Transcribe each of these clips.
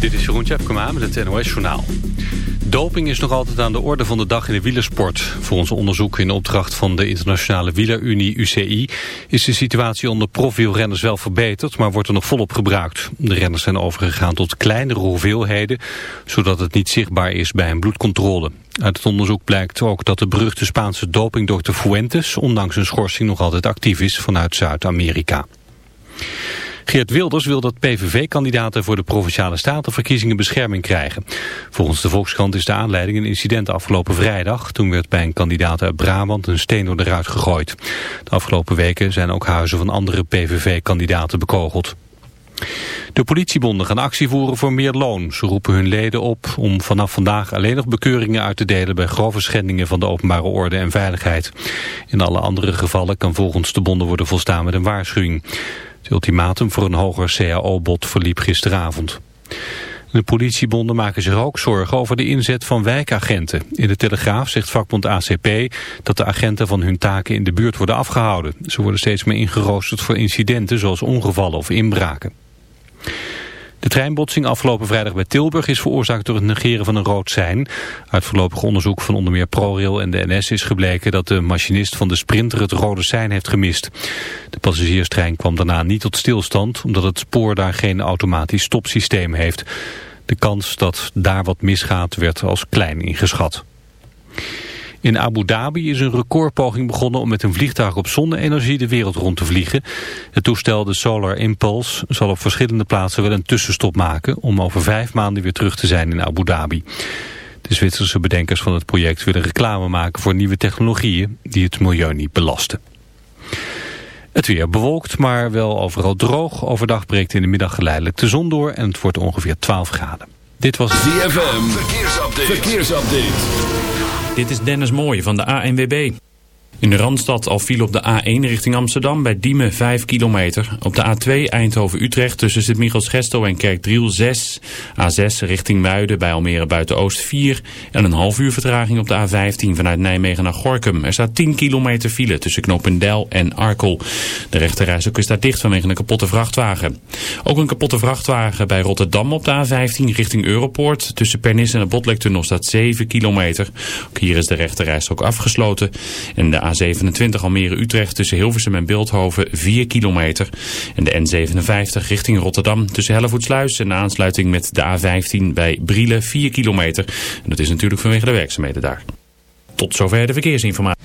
Dit is Jeroen Tjepkema met het NOS Journaal. Doping is nog altijd aan de orde van de dag in de wielersport. Volgens onderzoek in opdracht van de Internationale Wielerunie UCI... is de situatie onder profwielrenners wel verbeterd... maar wordt er nog volop gebruikt. De renners zijn overgegaan tot kleinere hoeveelheden... zodat het niet zichtbaar is bij een bloedcontrole. Uit het onderzoek blijkt ook dat de beruchte Spaanse dopingdokter Fuentes... ondanks een schorsing nog altijd actief is vanuit Zuid-Amerika. Geert Wilders wil dat PVV-kandidaten voor de Provinciale Statenverkiezingen bescherming krijgen. Volgens de Volkskrant is de aanleiding een incident afgelopen vrijdag. Toen werd bij een kandidaat uit Brabant een steen door de ruit gegooid. De afgelopen weken zijn ook huizen van andere PVV-kandidaten bekogeld. De politiebonden gaan actie voeren voor meer loon. Ze roepen hun leden op om vanaf vandaag alleen nog bekeuringen uit te delen bij grove schendingen van de openbare orde en veiligheid. In alle andere gevallen kan volgens de bonden worden volstaan met een waarschuwing. Het ultimatum voor een hoger CAO-bod verliep gisteravond. De politiebonden maken zich ook zorgen over de inzet van wijkagenten. In de Telegraaf zegt vakbond ACP dat de agenten van hun taken in de buurt worden afgehouden. Ze worden steeds meer ingeroosterd voor incidenten zoals ongevallen of inbraken. De treinbotsing afgelopen vrijdag bij Tilburg is veroorzaakt door het negeren van een rood sein. Uit voorlopig onderzoek van onder meer ProRail en de NS is gebleken dat de machinist van de Sprinter het rode sein heeft gemist. De passagierstrein kwam daarna niet tot stilstand omdat het spoor daar geen automatisch stopsysteem heeft. De kans dat daar wat misgaat werd als klein ingeschat. In Abu Dhabi is een recordpoging begonnen om met een vliegtuig op zonne-energie de wereld rond te vliegen. Het toestel, de Solar Impulse, zal op verschillende plaatsen wel een tussenstop maken om over vijf maanden weer terug te zijn in Abu Dhabi. De Zwitserse bedenkers van het project willen reclame maken voor nieuwe technologieën die het milieu niet belasten. Het weer bewolkt, maar wel overal droog. Overdag breekt in de middag geleidelijk de zon door en het wordt ongeveer 12 graden. Dit was ZFM. Verkeersupdate. Verkeersupdate. Dit is Dennis Mooij van de ANWB. In de Randstad al viel op de A1 richting Amsterdam bij Diemen 5 kilometer. Op de A2 Eindhoven-Utrecht tussen Sint-Michels-Gestel en Kerkdriel 6. A6 richting Muiden bij Almere Buiten-Oost 4. En een half uur vertraging op de A15 vanuit Nijmegen naar Gorkum. Er staat 10 kilometer file tussen Knopendel en Arkel. De rechterreis is daar dicht vanwege een kapotte vrachtwagen. Ook een kapotte vrachtwagen bij Rotterdam op de A15 richting Europoort. Tussen Pernis en de Botlektunnel staat 7 kilometer. Ook hier is de rechterreis ook afgesloten. En de A27 Almere-Utrecht tussen Hilversum en Beeldhoven 4 kilometer. En de N57 richting Rotterdam tussen Hellevoetsluis en de aansluiting met de A15 bij Brielen 4 kilometer. En dat is natuurlijk vanwege de werkzaamheden daar. Tot zover de verkeersinformatie.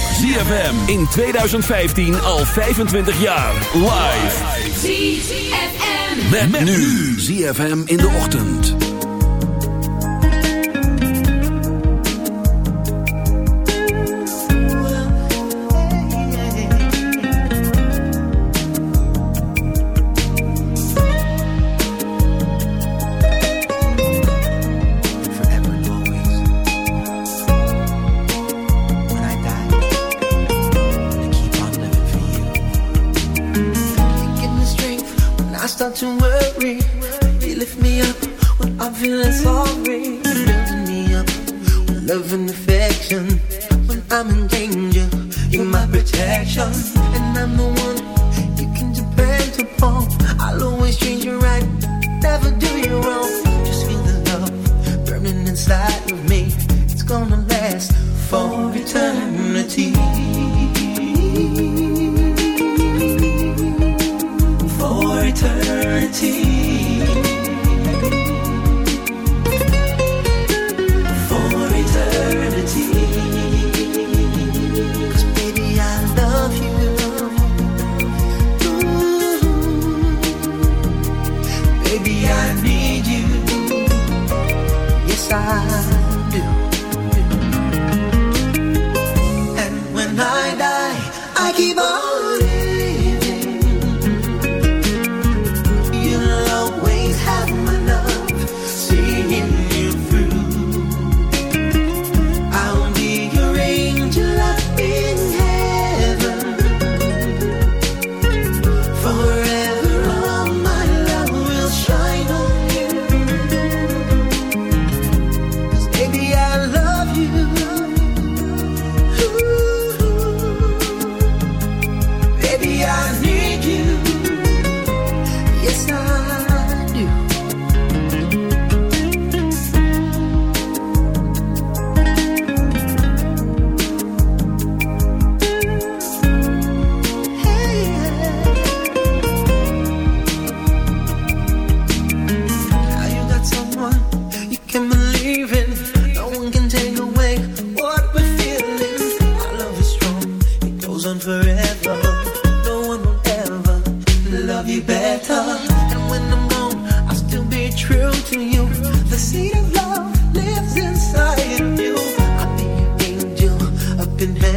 ZFM in 2015 al 25 jaar. Live. ZFM. Met, met nu. ZFM in de ochtend.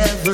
never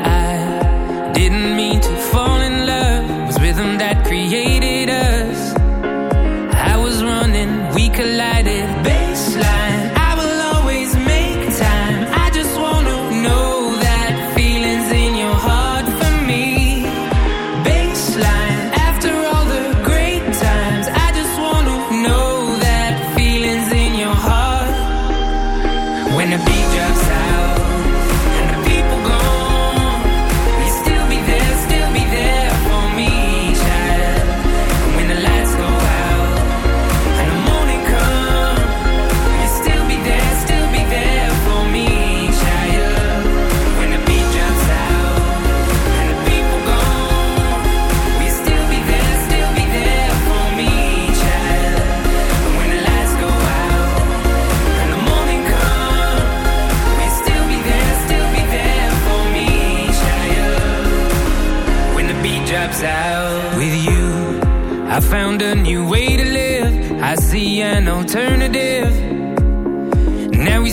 could light.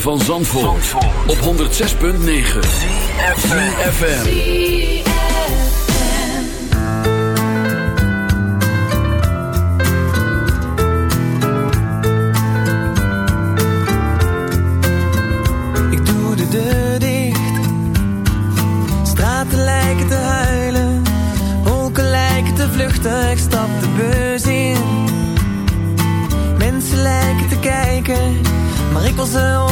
Van Zandvoort, op 106.9 CFFM Ik doe de deur dicht. Straten lijken te huilen. Wolken lijken te vluchten maar ik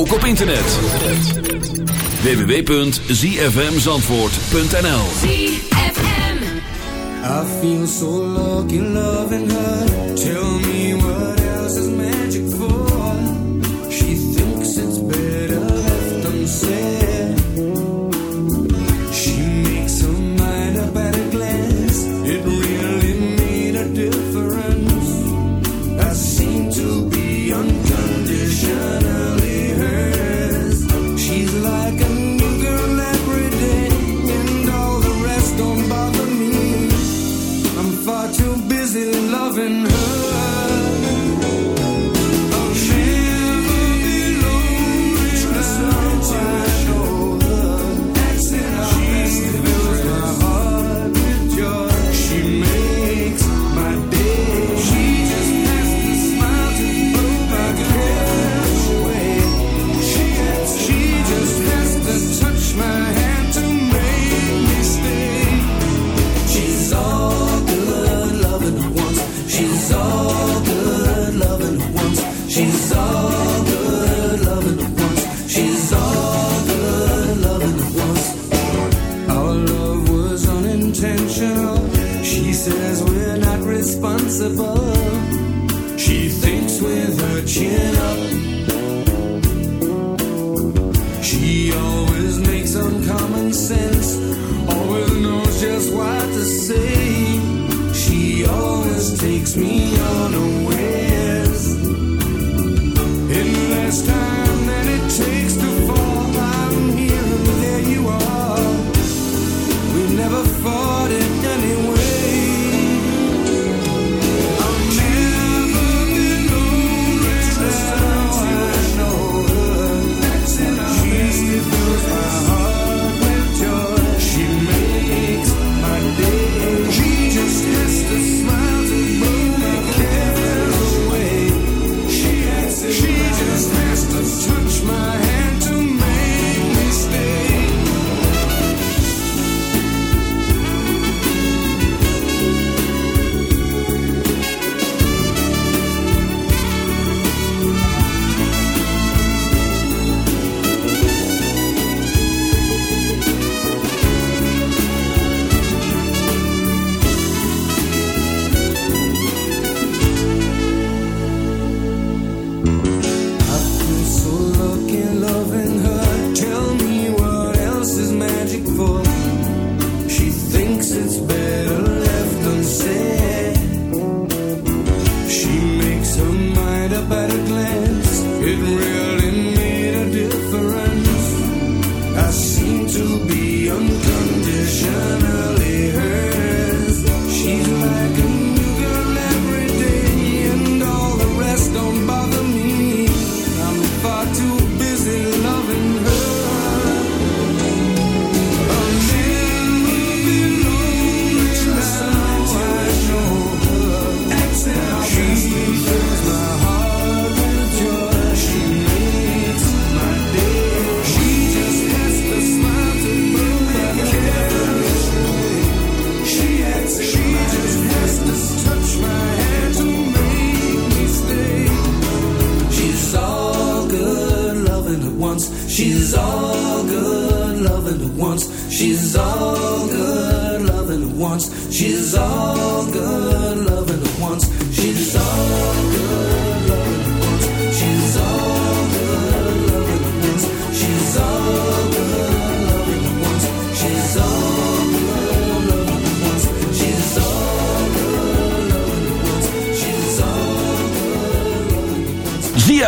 ook op internet. www.zfmzandvoort.nl I feel so lucky loving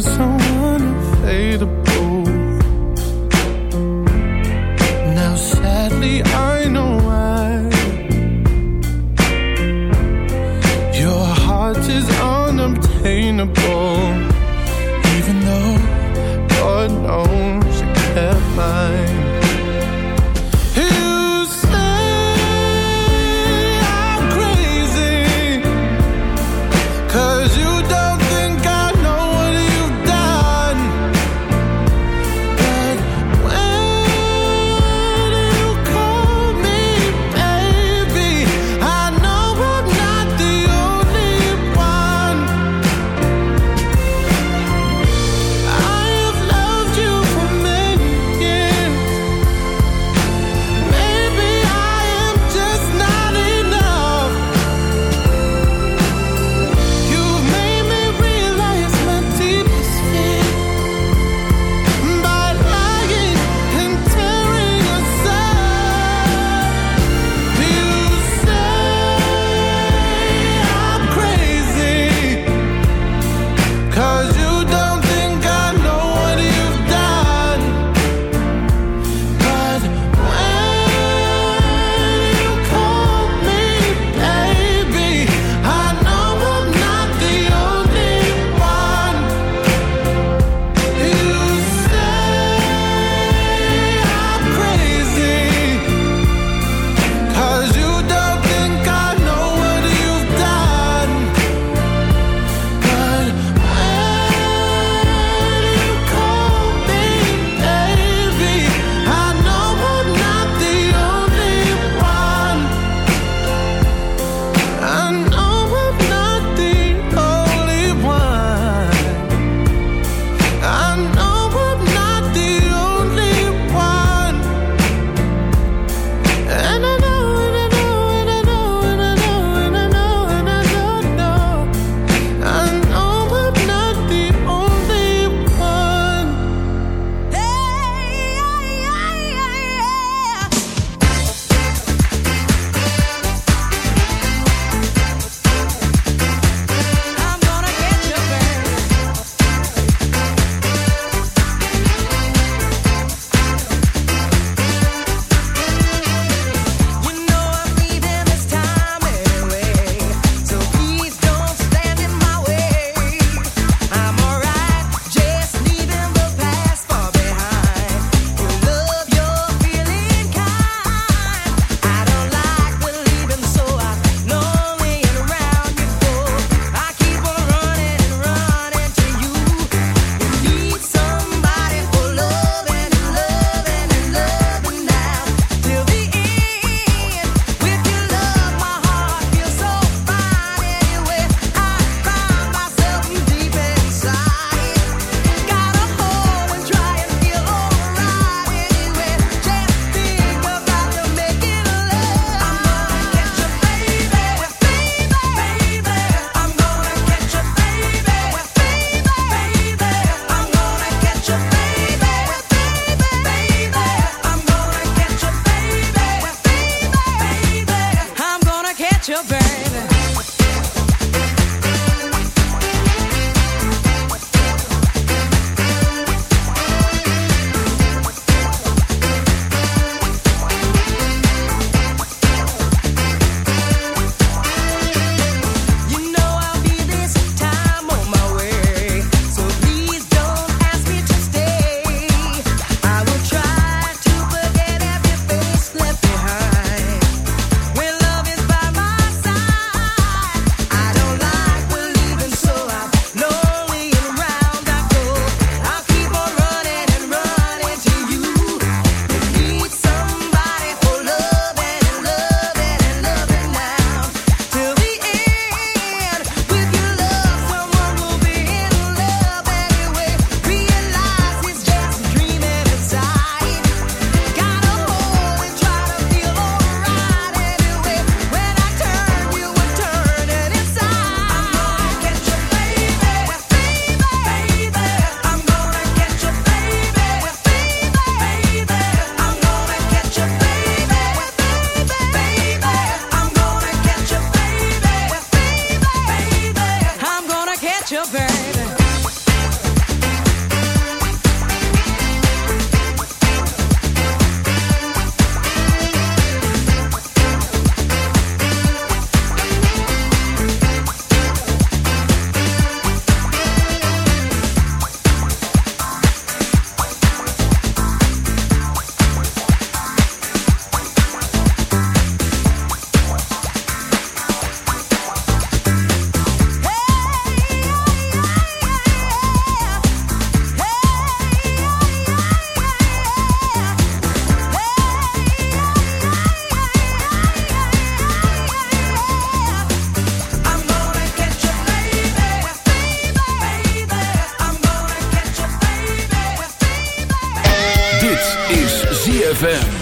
someone inflatable ZFM.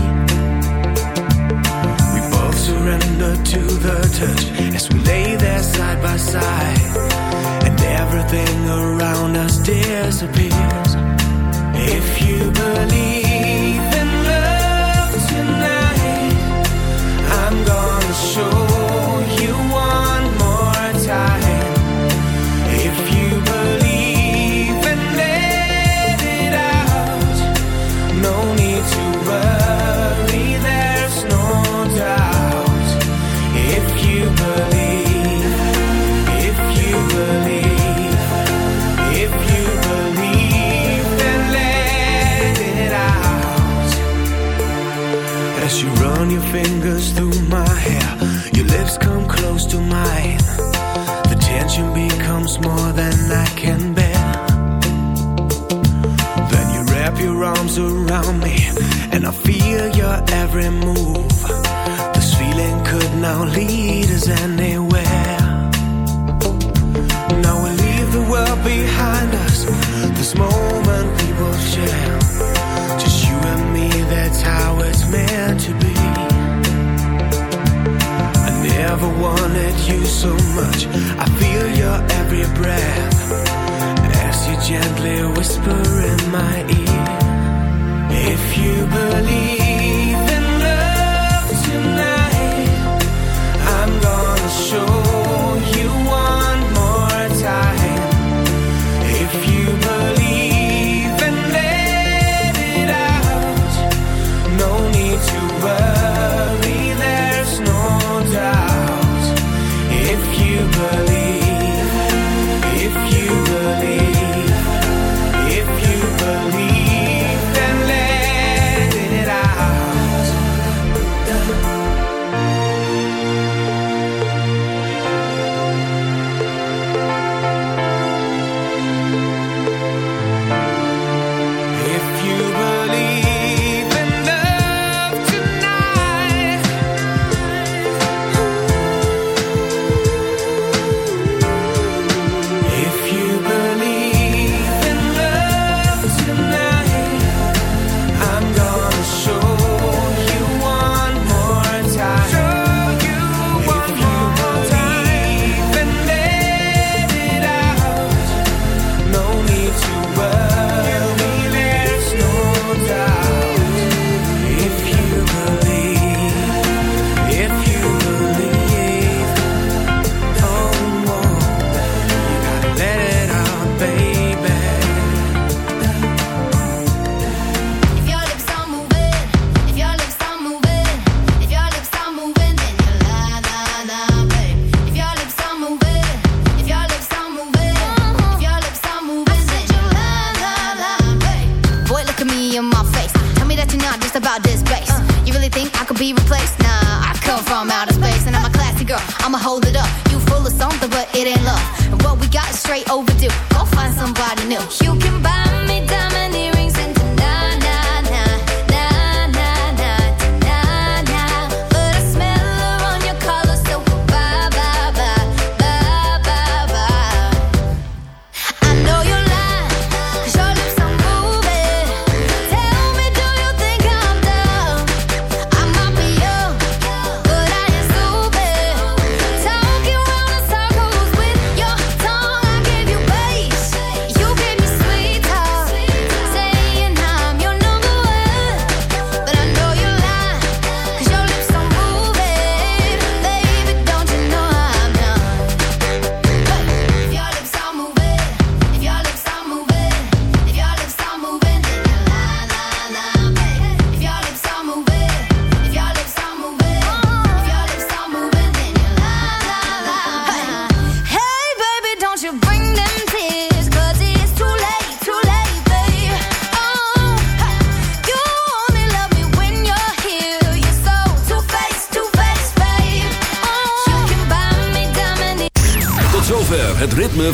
every move. This feeling could now lead us anywhere.